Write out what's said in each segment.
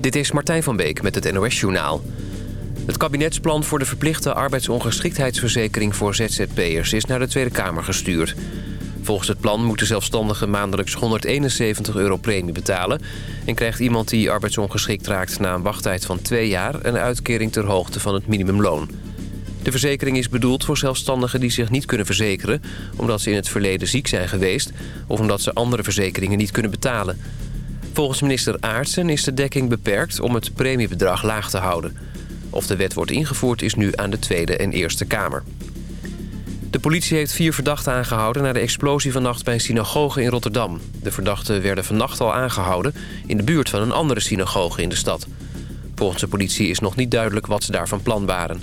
Dit is Martijn van Beek met het NOS-journaal. Het kabinetsplan voor de verplichte arbeidsongeschiktheidsverzekering voor ZZP'ers is naar de Tweede Kamer gestuurd. Volgens het plan moeten zelfstandigen maandelijks 171 euro premie betalen... en krijgt iemand die arbeidsongeschikt raakt na een wachttijd van twee jaar... een uitkering ter hoogte van het minimumloon. De verzekering is bedoeld voor zelfstandigen die zich niet kunnen verzekeren... omdat ze in het verleden ziek zijn geweest... of omdat ze andere verzekeringen niet kunnen betalen. Volgens minister Aartsen is de dekking beperkt om het premiebedrag laag te houden. Of de wet wordt ingevoerd is nu aan de Tweede en Eerste Kamer. De politie heeft vier verdachten aangehouden... na de explosie vannacht bij een synagoge in Rotterdam. De verdachten werden vannacht al aangehouden... in de buurt van een andere synagoge in de stad. Volgens de politie is nog niet duidelijk wat ze daar van plan waren.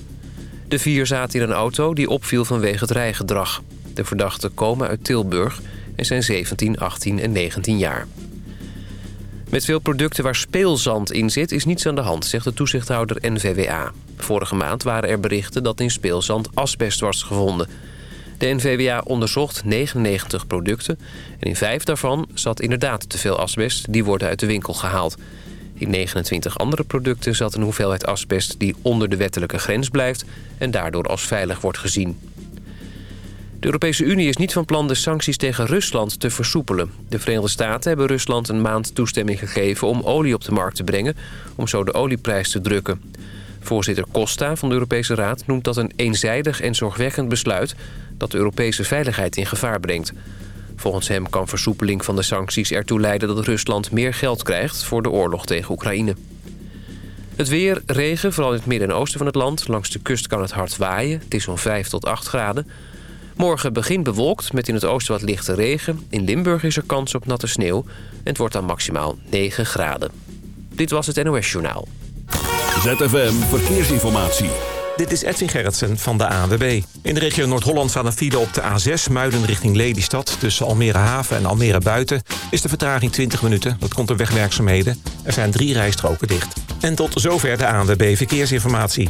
De vier zaten in een auto die opviel vanwege het rijgedrag. De verdachten komen uit Tilburg en zijn 17, 18 en 19 jaar. Met veel producten waar speelzand in zit is niets aan de hand, zegt de toezichthouder NVWA. Vorige maand waren er berichten dat in speelzand asbest was gevonden. De NVWA onderzocht 99 producten en in vijf daarvan zat inderdaad te veel asbest. Die worden uit de winkel gehaald. In 29 andere producten zat een hoeveelheid asbest die onder de wettelijke grens blijft... en daardoor als veilig wordt gezien. De Europese Unie is niet van plan de sancties tegen Rusland te versoepelen. De Verenigde Staten hebben Rusland een maand toestemming gegeven om olie op de markt te brengen... om zo de olieprijs te drukken. Voorzitter Costa van de Europese Raad noemt dat een eenzijdig en zorgwekkend besluit... dat de Europese veiligheid in gevaar brengt. Volgens hem kan versoepeling van de sancties ertoe leiden dat Rusland meer geld krijgt voor de oorlog tegen Oekraïne. Het weer, regen, vooral in het midden en oosten van het land. Langs de kust kan het hard waaien. Het is zo'n 5 tot 8 graden. Morgen begint bewolkt met in het oosten wat lichte regen. In Limburg is er kans op natte sneeuw. En het wordt dan maximaal 9 graden. Dit was het NOS Journaal. ZFM Verkeersinformatie. Dit is Edwin Gerritsen van de ANWB. In de regio Noord-Holland staat een file op de A6 Muiden richting Lelystad. Tussen Almere Haven en Almere Buiten is de vertraging 20 minuten. Dat komt door wegwerkzaamheden. Er zijn drie rijstroken dicht. En tot zover de ANWB Verkeersinformatie.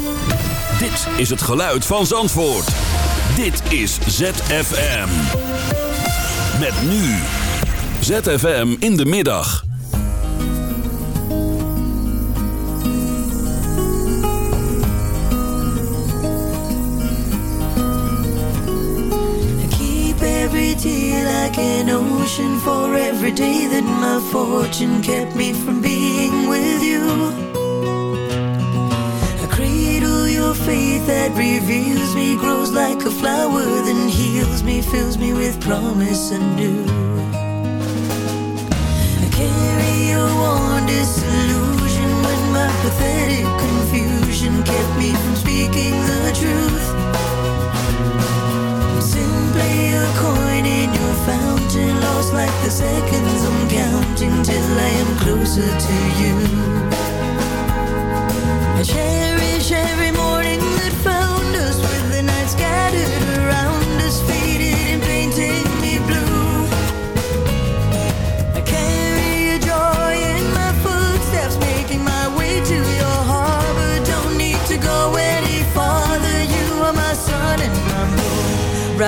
Dit is het geluid van Zandvoort. Dit is ZFM. Met nu. ZFM in de middag. Keep every day like an ocean for every day that my fortune kept me from being with you. Faith that reveals me, grows like a flower, then heals me, fills me with promise anew. I carry your warm disillusion when my pathetic confusion kept me from speaking the truth. Simply a coin in your fountain, lost like the seconds I'm counting till I am closer to you.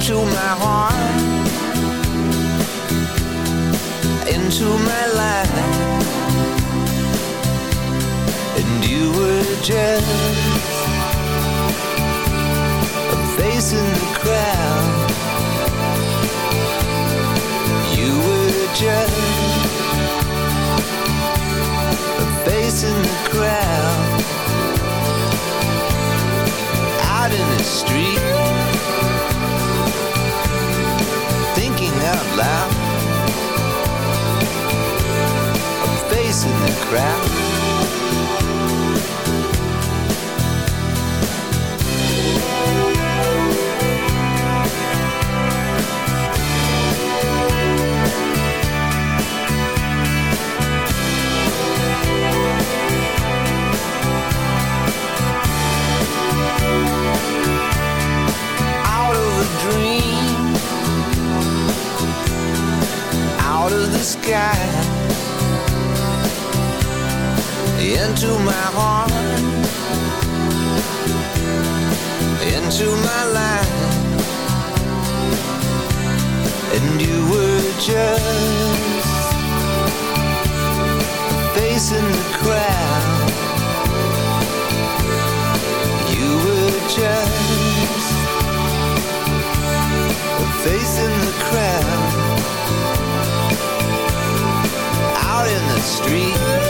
into my heart, into my life, and you were just a face in the crowd. You were just a face in the crowd, out in the street. In the crowd. Of dream out of the sky into my heart into my life. And you were just in the crowd. You were just in the crowd. Out in the street,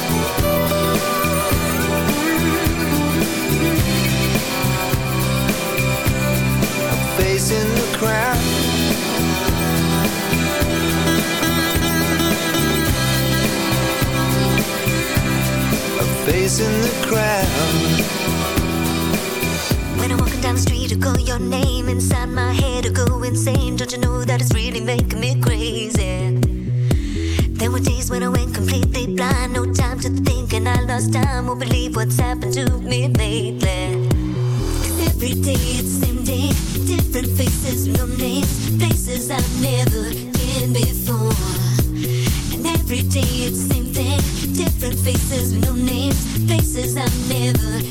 In the crowd. When I'm walking down the street, I call your name inside my head, I go insane. Don't you know that it's really making me crazy? There were days when I went completely blind, no time to think, and I lost time. Won't believe what's happened to me lately. Every day it's same day, different faces, no names, places I've never been before. And every day it's same. Different faces no names. Places I've never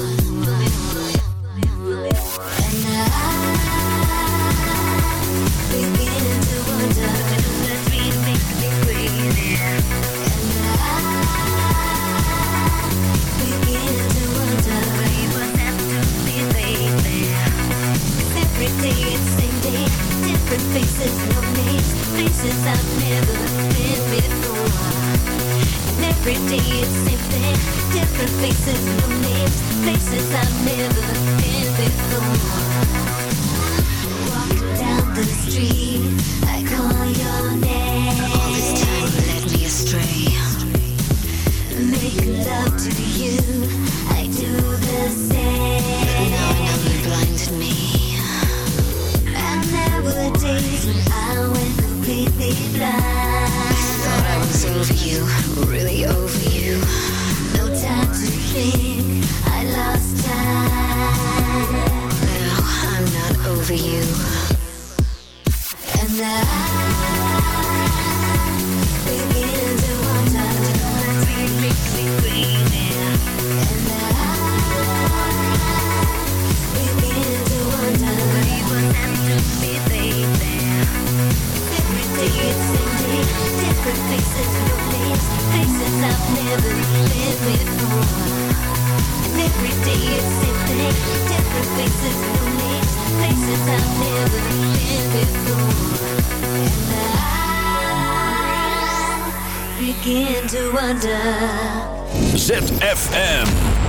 ZFM.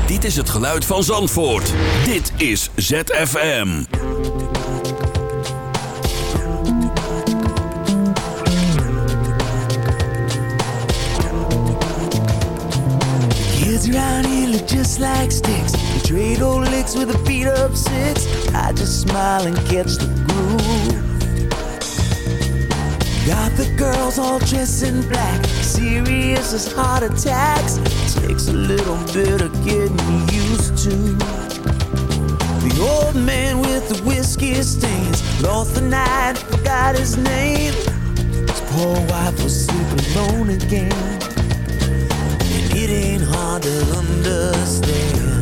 Dit is het geluid van Zandvoort. Dit is ZFM. Kids around here look just like sticks. Trade old licks with a beat up six. I just smile and catch the groove. Got the girls all dressed in black, serious as heart attacks. Takes a little bit of getting used to. The old man with the whiskey stains lost the night, forgot his name. His poor wife was sleeping alone again. And it ain't hard to understand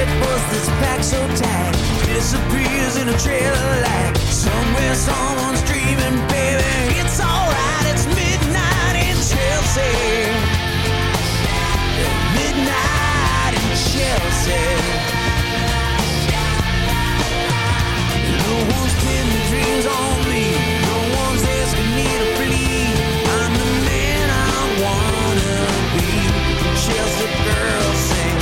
it was that's packed so tight. Disappears in a trail of light. Somewhere someone's dreaming, baby. It's alright, it's midnight in Chelsea. Midnight in Chelsea. No one's pinning dreams on me. No one's asking me to flee. I'm the man I wanna be. Chelsea girl, say.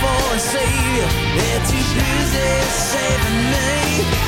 for a savior. They're too busy saving me.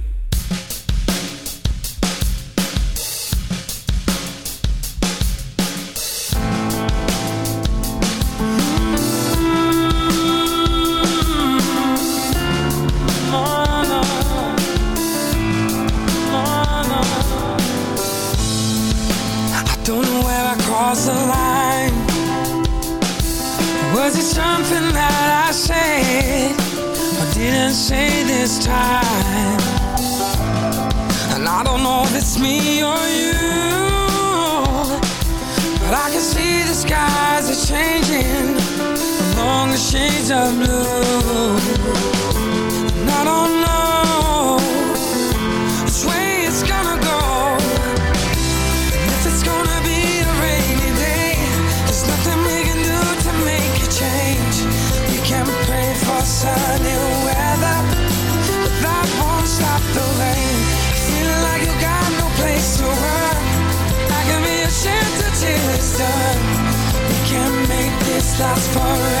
sunny weather, but that won't stop the rain. Feeling like you got no place to run. I can be a it's done. We can make this last forever.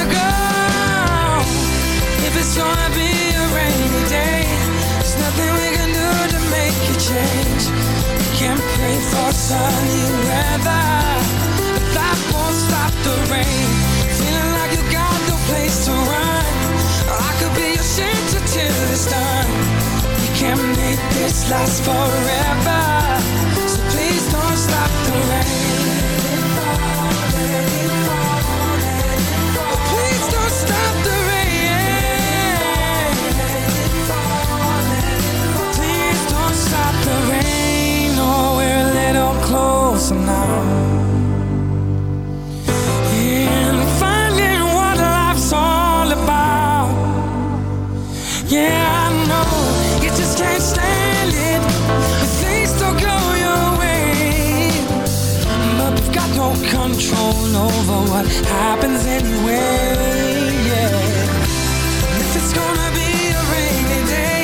it's gonna be a rainy day, there's nothing we can do to make it change. We can't pray for sunny weather, but that won't stop the rain. Feeling like you got no place to run. I could be your shelter till it's done. We can't make this last forever. So please don't stop the rain. No control over what happens anyway. Yeah. If it's gonna be a rainy day,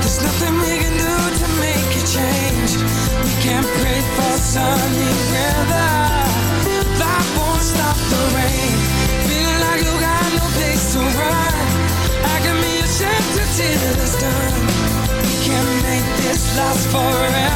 there's nothing we can do to make it change. We can't pray for sunny weather. That won't stop the rain. Feeling like you got no place to run. I can be a shelter till it's done. We can make this last forever.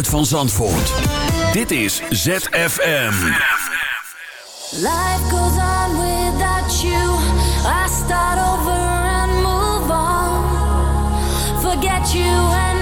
geluid van Zandvoort. Dit is ZFM. Life goes on without you. I start over and move on. Forget you and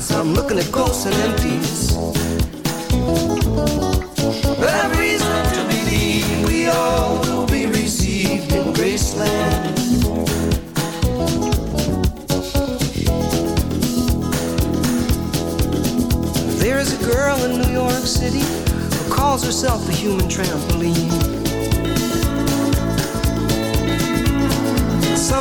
pockets. I'm looking at ghosts and empties. Have reason to believe we all will be received in Graceland. There is a girl in New York City who calls herself a human trampoline.